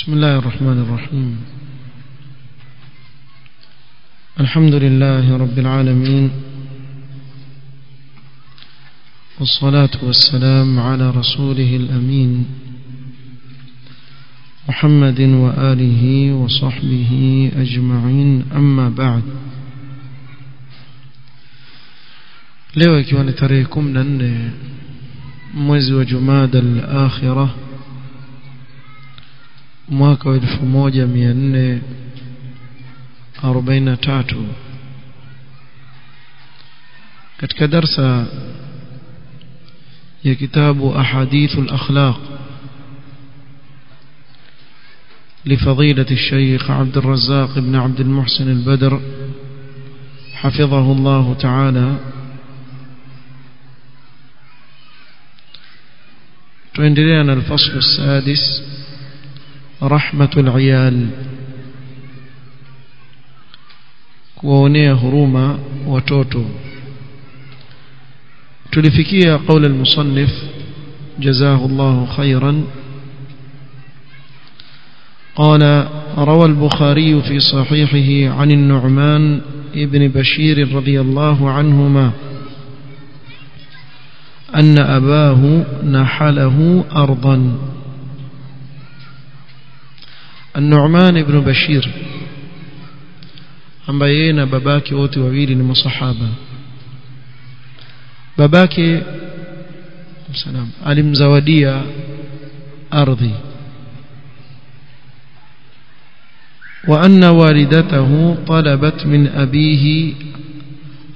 بسم الله الرحمن الرحيم. الحمد لله رب العالمين. والصلاة والسلام على رسوله الأمين. محمد وآله وصحبه أجمعين. أما بعد. leo ikiwa ni tarehe 14 mwezi al-Akhirah mwaka wa 1443 katika darsa ya kitabu ahadithu al-akhlaq لفضيلة الشيخ عبد الرزاق بن عبد المحسن البدر حفظه الله تعالى na الفصل السادس رحمة العيال. kuwaonea huruma watoto tulifikia قول المصنف جزاه الله خيرا. قال روى البخاري في صحيحه عن النعمان ابن بشير رضي الله عنهما أن أباه نحله أرضا. النعمان بن بشير ambaye yeye na babake wote wawili ni masahaba babake msalam alimzawadia ardhi وأن والدته طلبت من أبيه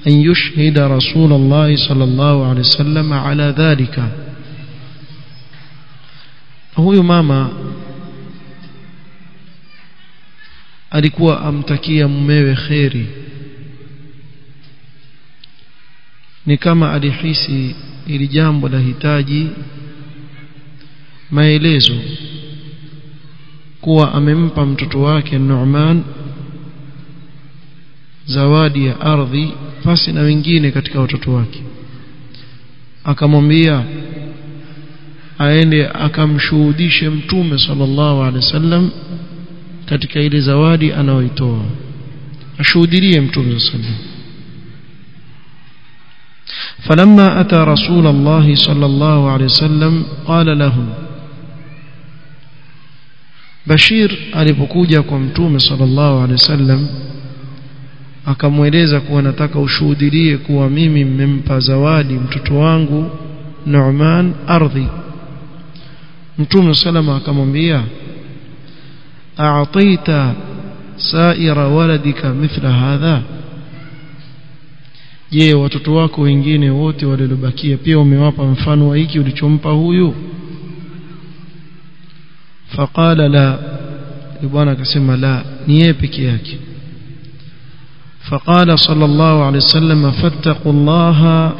أن يشهد رسول الله صلى الله عليه وسلم على ذلك huyu mama alikuwa amtakia mumewe kheri. Ni kama alihisi ili jambo la hitaji maelezo kuwa amempa mtoto wake Nu'man zawadi ya ardhi pasi na wengine katika watoto wake. Akamwambia aende akamshuhudishe mtume sallallahu alaihi wasallam katika ile zawadi anayoitoa ashuhudilie mtume sallallahu فلما أتى رسول الله صلى الله عليه وسلم قال له Bashir alipokuja kwa mtume sallallahu alaihi wasallam akamweleza kuwa nataka ushuhudilie kuwa mimi mmempa zawadi mtoto wangu Nu'man ardhi mtume salama akamwambia a'taita sa'ira waladika mithla hadha je watoto wako wengine wote waliobakia pia umewapa mfano wa hiki ulichompa huyu faqala la bwana akasema la ni yeye peke yake فقال صلى الله عليه وسلم فاتقوا الله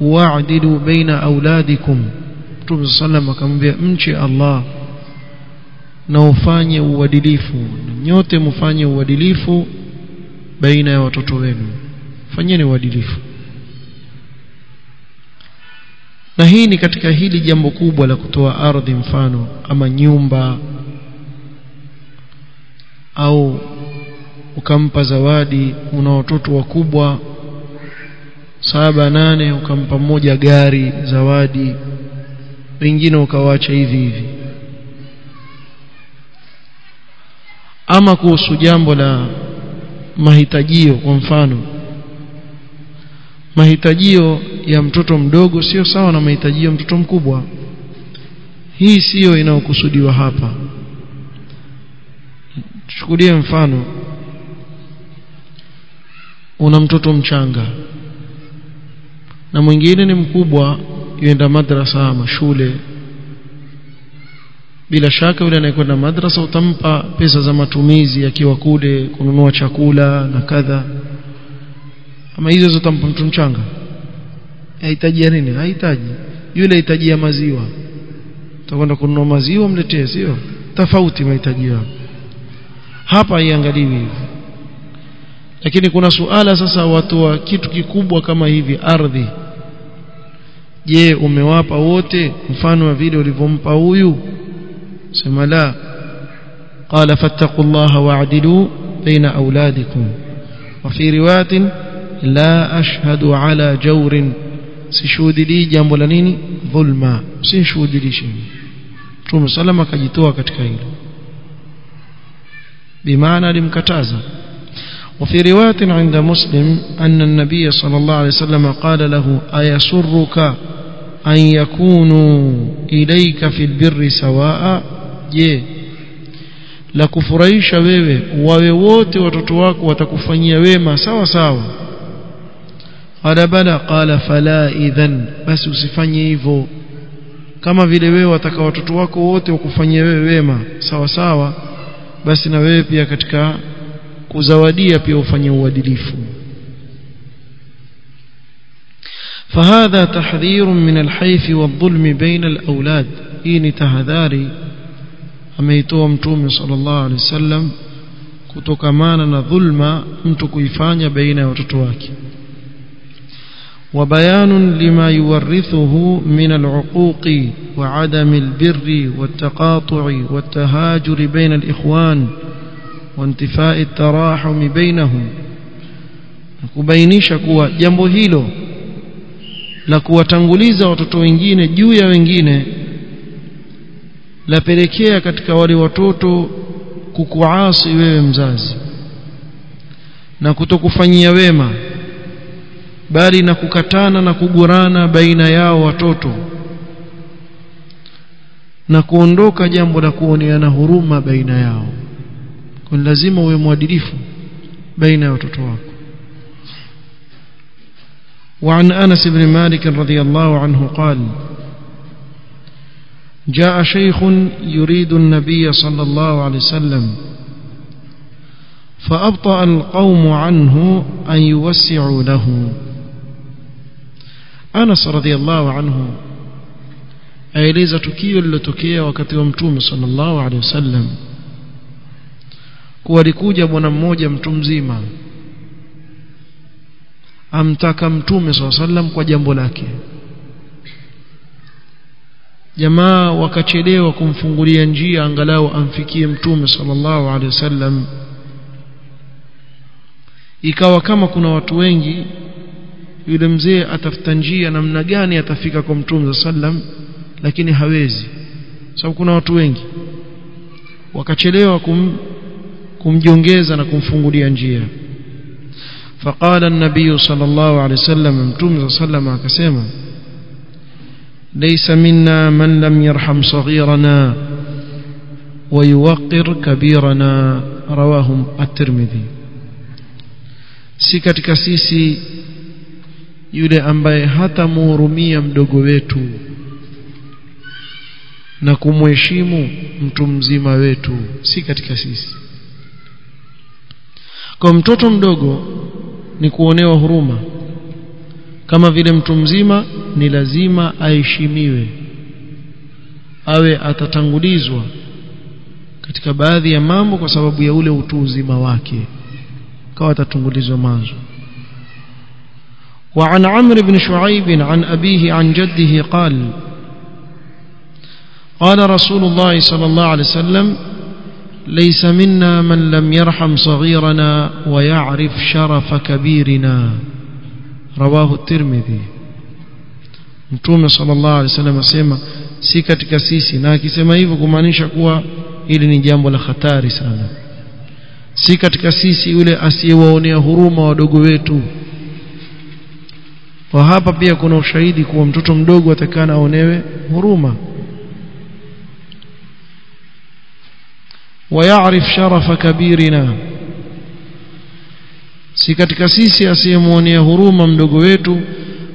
واعدلوا بين أولادكم Mtume sallam akamwambia mche Allah na ufanye uadilifu. Nyote mfanye uadilifu baina ya watoto wenu. Fanyeni uadilifu. Na hii ni katika hili jambo kubwa la kutoa ardhi mfano ama nyumba au ukampa zawadi una watoto wakubwa saba nane ukampa mmoja gari zawadi wengine ukawaacha hivi hivi ama kuhusu jambo la mahitajio kwa mfano mahitajio ya mtoto mdogo sio sawa na mahitajio ya mtoto mkubwa. Hii siyo inayokusudiwa hapa. Chukulie mfano una mtoto mchanga na mwingine ni mkubwa yuenda madrasa ama shule bila shaka yule anayekwenda madrasa utampa pesa za matumizi akiwa kule kununua chakula na kadha. Ama hizo zitampa mtu mchanga? Hahitaji nini? Hahitaji yule hahitaji ya maziwa. Utakwenda kununua maziwa mletee sio? Tofauti mahitaji yao hapa iangaliwi hivi. Lakini kuna suala sasa watu wa kitu kikubwa kama hivi ardhi. Je umewapa wote mfano wa vile ulivyompa huyu سما لا. قال فاتقوا الله واعدلوا بين أولادكم. وفي رواة لا أشهد على جور. سشود لي جمولنين ظلما. سشود لي شيء. ثم سلم كجتوا كتكايل بمعنى لمكتازة. وفي رواية عند مسلم أن النبي صلى الله عليه وسلم قال له أيسرك أن يكونوا إليك في البر سواء je la kufurahisha wewe wawe wote watoto wako watakufanyia wema sawa sawa qala bala qala fala idhan basi usifanye hivyo kama vile wewe wataka watoto wako wote wakufanyia wewe wema sawa sawa basi na wewe pia katika kuzawadia pia ufanye uadilifu فهذا تحذير من الحيف والظلم بين الأولاد إني تهذاري ameitoa mtume sallallahu alaihi wasallam kutokamana na dhulma mtu kuifanya baina ya watoto wake وبيان لما يورثه من العقوق وعدم البر والتقاطع والتهاجر بين الإخوان وانتفاء التراحم بينهم kubainisha kuwa jambo hilo la kuwatanguliza watoto wengine juu ya wengine lapelekea katika wale watoto kukuasi wewe mzazi na kutokufanyia wema bali na kukatana na kugurana baina yao watoto na kuondoka jambo la kuoneana huruma baina yao kwa lazima uwe mwadilifu baina ya watoto wako وعن أنس بن مالك رضي الله عنه قال جاء شيخ يريد النبي صلى الله عليه وسلم فأبطأ القوم عنه أن يوسعوا له أنس رضي الله عنه aeleza tukio lilotokea wakati wa mtume sallallahu alaihi wasallam kuwa alikuja bwana mmoja mtu mzima amtaka mtume sallallahu alaihi wasallam kwa jambo lake jamaa wakachelewa kumfungulia njia angalau amfikie mtume sallallahu alaihi wasallam ikawa kama kuna watu wengi yule mzee atafuta njia namna gani atafika kwa mtume sallam lakini hawezi sababu kuna watu wengi wakachelewa kum, kumjongeza na kumfungulia njia فقال النبي صلى الله عليه وسلم متوم صلى الله عليه وسلم akasema ليس منا من لم يرحم صغيرنا ويوقر كبيرنا رواه الترمذي si katika sisi yule ambaye hata muhurumia mdogo wetu na kumheshimu mtu mzima wetu si katika sisi kwa mtoto mdogo ni kuonewa huruma Kama vile mtu mzima ni lazima aheshimiwe awe atatangulizwa katika baadhi ya mambo kwa sababu ya ule utu uzima wake kawa atatangulizwa mwanzo وعن عمرو بن شعيب عن أبيه عن جده قال قال رسول الله صلى الله عليه وسلم ليس منا من لم يرحم صغيرنا ويعرف شرف كبيرنا رواه الترمذي mtume sallallahu alaihi wasallam asema si katika sisi na akisema hivyo kumaanisha kuwa hili ni jambo la hatari sana si katika sisi yule asiyewaonea huruma wadogo wetu kwa hapa pia kuna ushahidi kuwa mtoto mdogo atakana aonewe huruma ويعرف شرف كبيرنا si katika sisi asiyemwonea huruma mdogo wetu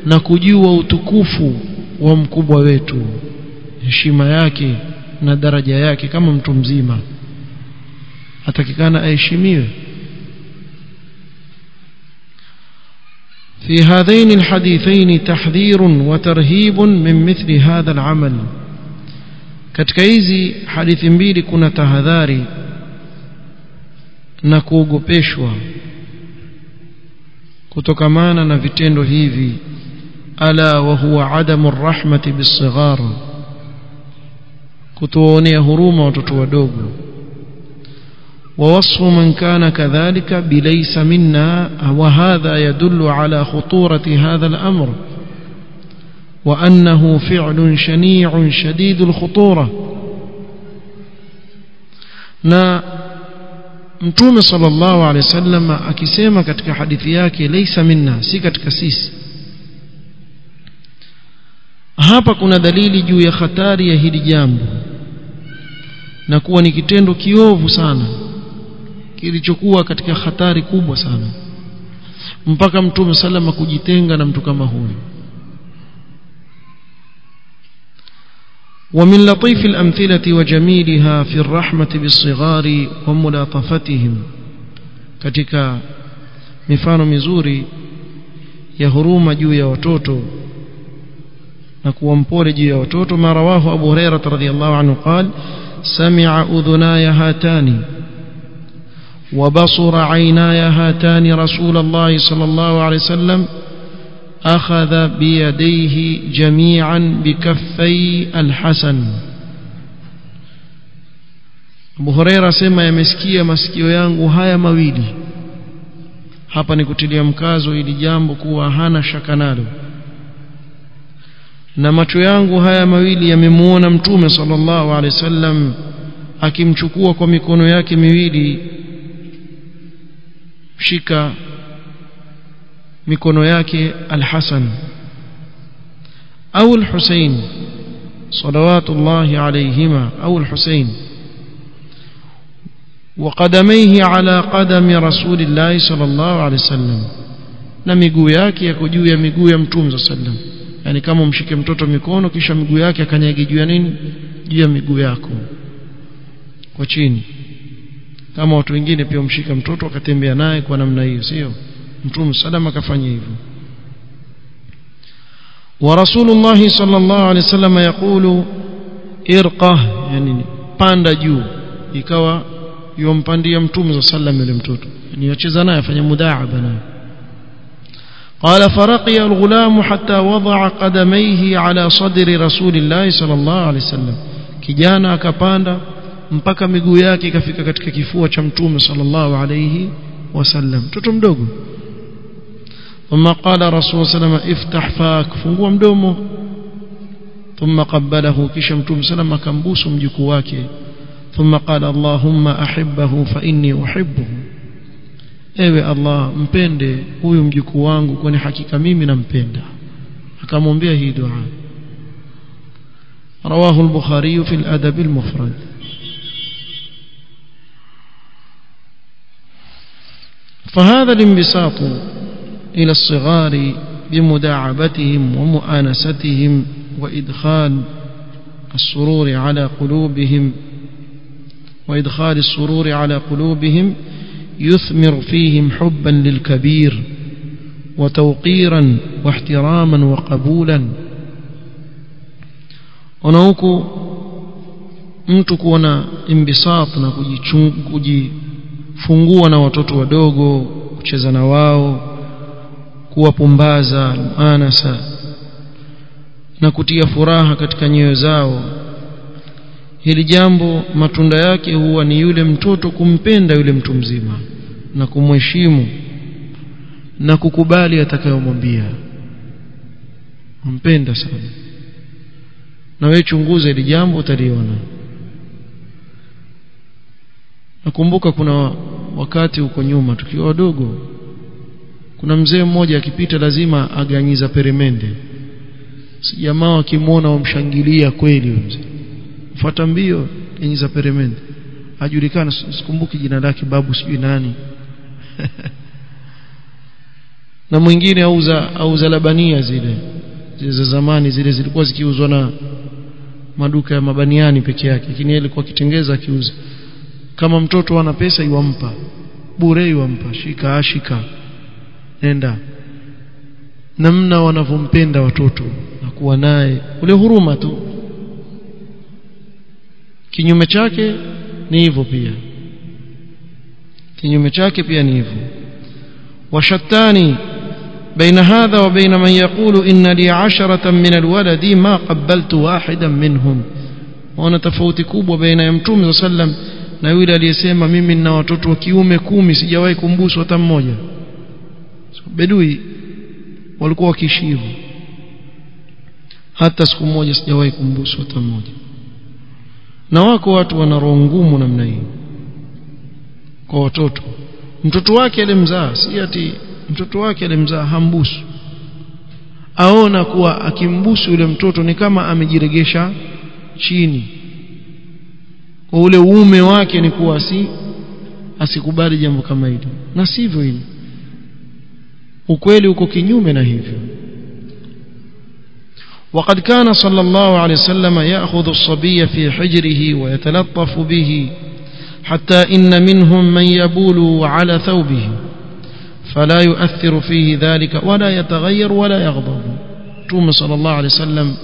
na kujua utukufu wa mkubwa wetu heshima yake na daraja yake kama mtu mzima atakikana aheshimiwe في هذين الحديثين تحذير وترهيب من مثل هذا العمل katika hizi hadithi mbili kuna tahadhari na kuogopeshwa Kutokamana na vitendo hivi ala wa huwa adamu rahmati bisighar kutoonea huruma watoto wadogo ووصف من كان كذلك بليس منا وهذا يدل على خطورة هذا الأمر وأنه فعل شنيع شديد الخطورة na mtume sallallahu alaihi wasallam akisema katika hadithi yake laysa minna si katika sisi. Hapa kuna dalili juu ya hatari ya hili jambo na kuwa ni kitendo kiovu sana kilichokuwa katika hatari kubwa sana mpaka mtume salama kujitenga na mtu kama huyu ومن لطيف الأمثلة وجميلها في الرحمة بالصغار وملاطفتهم. كتك مفان مزوري يهروم جوي وتوتو نكوان بول جوي وتوتو. ما رواه أبو هريرة رضي الله عنه قال سمع أذناي هاتان وبصر عيناي هاتان رسول الله صلى الله عليه وسلم أخذ بيديه جميعا بكفي الحسن Abu Huraira sema yamesikia masikio yangu haya mawili hapa ni kutilia mkazo ili jambo kuwa hana shaka nalo na macho yangu haya mawili yamemuona mtume sallallahu alaihi wasallam akimchukua kwa mikono yake miwili shika mikono yake al-Hasan au al-Husayn salawatullahi alayhima au al-Husayn وقدميه على قدم رسول الله صلى الله عليه وسلم na miguu yake yako juu ya miguu ya mtume sallam yani kama umshike mtoto mikono kisha miguu yake akanyage juu ya nini juu ya miguu yako kwa chini kama watu wengine pia umshika mtoto akatembea naye kwa namna hiyo sio mtume salama akafanya hivyo ورسول الله صلى الله عليه وسلم يقول ارقه yani panda juu ikawa yompandia mtume sallam yule mtoto yani yacheza naye afanya mudaaba naye قال فرقي الغلام حتى وضع قدميه على صدر رسول الله صلى الله عليه وسلم kijana akapanda mpaka miguu yake ikafika katika kifua cha mtume sallallahu alayhi wasallam mtoto mdogo ثم قال رسول صلى الله عليه وسلم افتح فاك. فغوا مدومه. ثم قبله كشم توم صلى الله عليه وسلم ثم قال اللهم أحبه فإني أحبه. إيوه الله مبند هو مجكوان كوني حقيقة ميمي نمبند akamwambia hii dua رواه البخاري في الأدب المفرد. فهذا الانبساط إلى الصغار بمداعبتهم ومؤانستهم وإدخال السرور على قلوبهم وإدخال السرور على قلوبهم يثمر فيهم حبا للكبير وتوقيرا واحتراما وقبولا. ونوكو mtu kuwa na imbisat na kujifungua na watoto wadogo kucheza na wao kuwapumbaza anasa na kutia furaha katika nyoyo zao. Hili jambo matunda yake huwa ni yule mtoto kumpenda yule mtu mzima na kumheshimu na kukubali atakayomwambia. Mpenda sana. Na wewe chunguza hili jambo utaliona. Nakumbuka kuna wakati huko nyuma tukiwa wadogo kuna mzee mmoja akipita lazima aganyiza peremende. Jamaa wakimwona wamshangilia kweli mzee. Fuata mbio ganyiza peremende. Ajulikana sikumbuki jina lake babu sijui nani. Na mwingine auza auza labania zile zile za zamani zile zilikuwa zikiuzwa na maduka ya mabaniani peke yake lakini yeye alikuwa akitengeza akiuza. Kama mtoto ana pesa iwampa bure iwampa shika ashika enda namna wanavyompenda watoto na kuwa naye. Ule huruma tu. Kinyume chake ni hivyo pia. Kinyume chake pia ni hivyo. Washattani baina hadha wa baina man yaqulu inna li 'asharatan min alwaladi ma qabbaltu wahidan minhum. Wana tofauti kubwa baina ya mtume sallam na yule aliyesema mimi nina watoto wa kiume kumi sijawahi kumbuswa hata mmoja bedui walikuwa wakiishi hivyo hata siku moja sijawahi kumbusu hata mmoja. Na wako watu wana roho ngumu namna hii. Kwa watoto. Mtoto wake alimzaa si ati mtoto wake alimzaa hambusu. Aona kuwa akimbusu yule mtoto ni kama amejiregesha chini. Kwa ule uume wake ni kuwa si asikubali jambo kama hili. Na sivyo hili ukweli uko kinyume na hivyo وقد كان صلى الله عليه وسلم يأخذ الصبي في حجره ويتلطف به حتى إن منهم من يبول على ثوبه فلا يؤثر فيه ذلك ولا يتغير ولا يغضب توم صلى الله عليه وسلم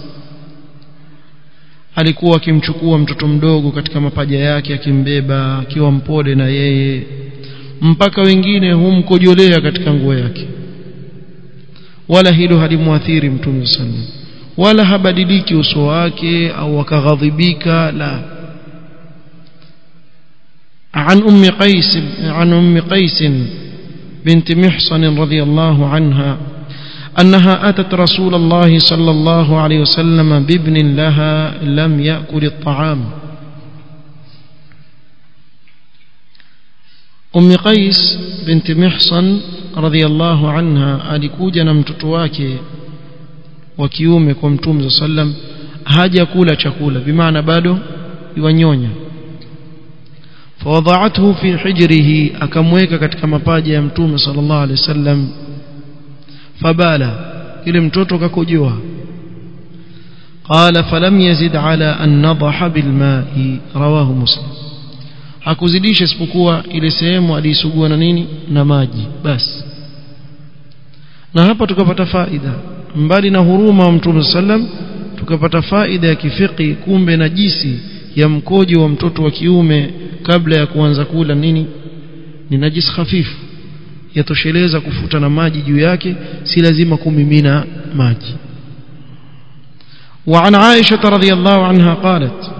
alikuwa akimchukua mtoto mdogo katika mapaja yake akimbeba akiwa mpole na yeye mpaka wengine humkojolea katika nguo yake Wala hilo halimwathiri mtume sallam. Wala habadiliki uso wake au akaghadhibika la. عن أم قيس عن أم قيس بنت محصن رضي الله عنها أنها أتت رسول الله صلى الله عليه وسلم بابن لها لم يأكل الطعام أم قيس بنت محصن رضي الله عنها alikuja na mtoto wake wa kiume kwa mtume sallam hajakula chakula bimaana bado iwanyonya فوضعته في حجره akamweka katika mapaja ya mtume sallallahu alaihi wasallam fabala ile mtoto kakojoa قال فلم يزد على أن نضح بالماء رواه مسلم hakuzidisha isipokuwa ile sehemu aliisugua na nini na maji basi na hapa tukapata faida mbali na huruma wa mtume sallam tukapata faida ya kifiki kumbe najisi ya mkojo wa mtoto wa kiume kabla ya kuanza kula nini ni najis hafifu yatosheleza kufuta na maji juu yake si lazima kumimina maji وعن عائشة رضي الله عنها قالت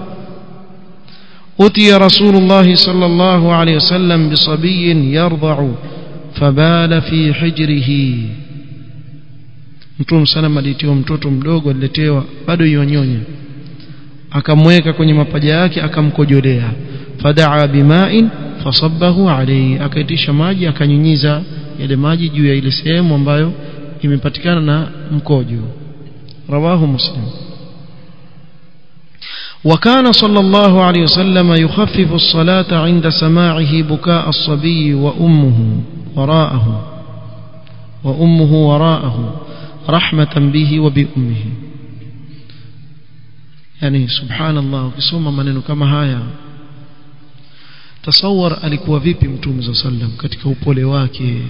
أتي رسول الله صلى الله عليه وسلم بصبي يرضع فبال في حجره mtume sana alitiwa mtoto mdogo aliletewa bado yonyonya akamweka kwenye mapaja yake akamkojolea fadaa bima'in fasabbahu alayhi akaitisha maji akanyunyiza yale maji juu ya ile sehemu ambayo imepatikana na mkojo rawahu muslim وكان صلى الله عليه وسلم يخفف الصلاة عند سماعه بكاء الصبي وأمه وراءه وأمه وراءه rahmatan bihi wa bi ummihi. Yani subhanallah ukisoma maneno kama haya tasawwar alikuwa vipi mtume za sallam katika upole wake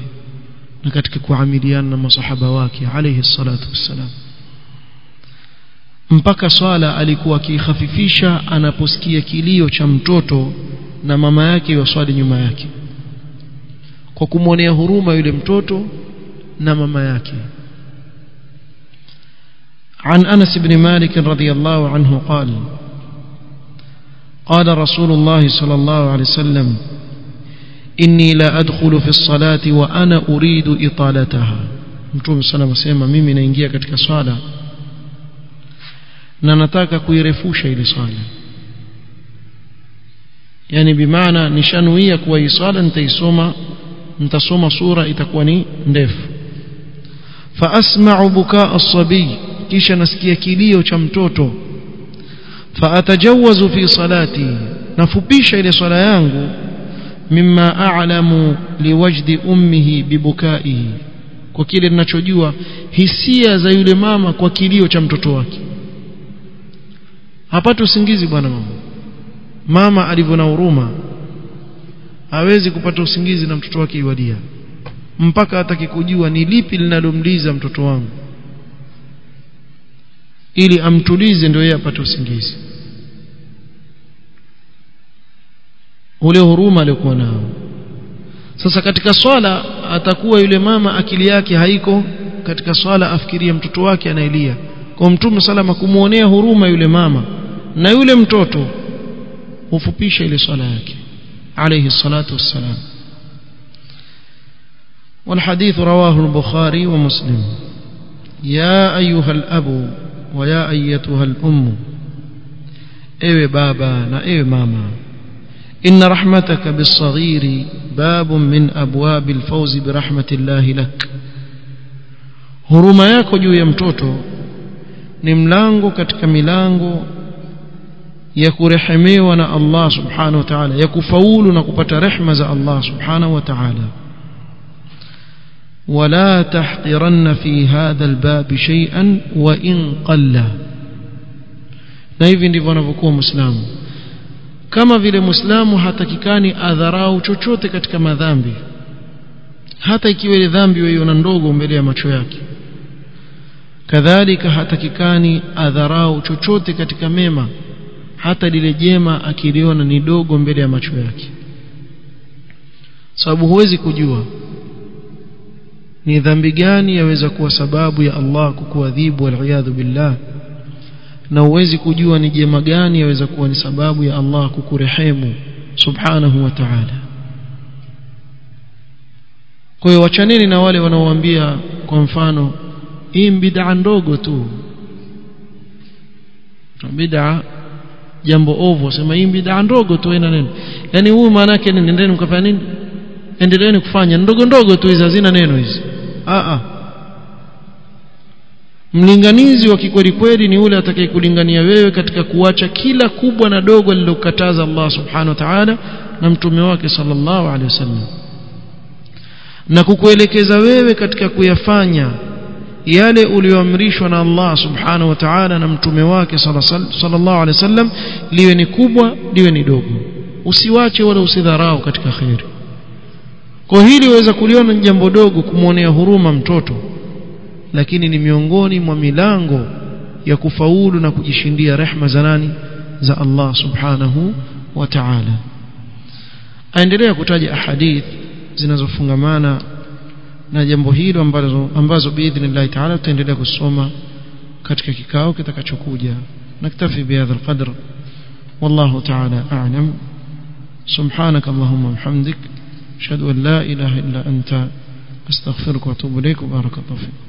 na katika kuamiliana na masahaba wake alayhi salatu wassalam? Mpaka swala alikuwa akiihafifisha anaposikia kilio cha mtoto na mama yake waswali nyuma yake kwa kumwonea huruma yule mtoto na mama yake. عن أنس بن مالك رضي الله عنه قال قال رسول الله صلى الله عليه وسلم إني لا أدخل في الصلاة وأنا أريد إطالتها. نتوم صلى الله عليه وسلم ممن ينجي كتك صلاة. ننتاك كوي رفوشة لصلاة يعني بمعنى نشانوية كوي صلاة تيسوما انت سوما سورة إتكواني ندف فأسمع بكاء الصبي kisha nasikia kilio cha mtoto. Fa atajawazu fi salati nafupisha ile swala yangu mimma a'lamu liwajdi ummihi bibukaihi kwa kile ninachojua hisia za yule mama kwa kilio cha mtoto wake. Hapati usingizi bwana mama. Mama alivyo na huruma hawezi kupata usingizi na mtoto wake iwadia mpaka hataki kujua ni lipi linalomliza mtoto wangu ili amtulize ndio yeye apate usingizi ule huruma aliyokuwa nao sasa katika swala atakuwa yule mama akili yake haiko katika swala afikiria mtoto wake anaelia kwa mtume salama kumuonea huruma yule mama na yule mtoto hufupisha ile swala yake عليه الصلاة والسلام والحديث رواه البخاري ومسلم يا أيها الأب ويا أيتها الأم إيه بابا نا إيه ماما إن رحمتك بالصغير باب من أبواب الفوز برحمة الله لك huruma yako juu ya mtoto ni mlango katika milango ya kurehemewa na Allah subhanahu wa ta'ala ya kufaulu na kupata rehma za Allah subhanahu wa ta'ala ولا تحقرن في هذا الباب شيئا وإن قل na hivi ndivyo anavyokuwa muislamu kama vile muislamu hatakikani adharau chochote katika madhambi hata ikiwa ile dhambi waiona ndogo mbele ya macho yake kadhalika hatakikani adharau chochote katika mema hata lile jema akiliona ni dogo mbele ya macho yake sababu huwezi kujua ni dhambi gani yaweza kuwa sababu ya Allah kukuadhibu waliyadhu billah? Na uwezi kujua ni jema gani yaweza kuwa ni sababu ya Allah kukurehemu subhanahu wa ta'ala. Kwa hiyo wachaneni na wale wanaowaambia kwa mfano hii bid'a ndogo tu. Bid'a jambo ovu sema hii bid'a ndogo tu ina nini? Yani huyu maana yake ni nendeni mkafanya nini endeleeni kufanya. Ndogo ndogo tu hizi hazina neno hizi. A mlinganizi wa kikweli kweli ni ule atakayekulingania wewe katika kuacha kila kubwa na dogo lililokataza Allah subhanahu wa ta'ala na mtume wake sallallahu alaihi wasallam. Na kukuelekeza wewe katika kuyafanya yale uliyoamrishwa na Allah subhanahu wa ta'ala na mtume wake sallallahu alaihi wasallam liwe ni kubwa liwe ni dogo. Usiwache wala usidharau katika khairi kwa hili waweza kuliona ni jambo dogo kumwonea huruma mtoto lakini ni miongoni mwa milango ya kufaulu na kujishindia rehma za nani za Allah subhanahu wa ta'ala aendelea kutaja ahadith zinazofungamana na jambo hilo ambazo ambazo biidhnillah ta'ala tutaendelea kusoma katika kikao kitakachokuja naktafi bihadha alqadr والله تعالى أعلم سبحانك اللهم وبحمدك أشهد أن لا إله إلا أنت أستغفرك وأتوب إليك وبارك الله فيك.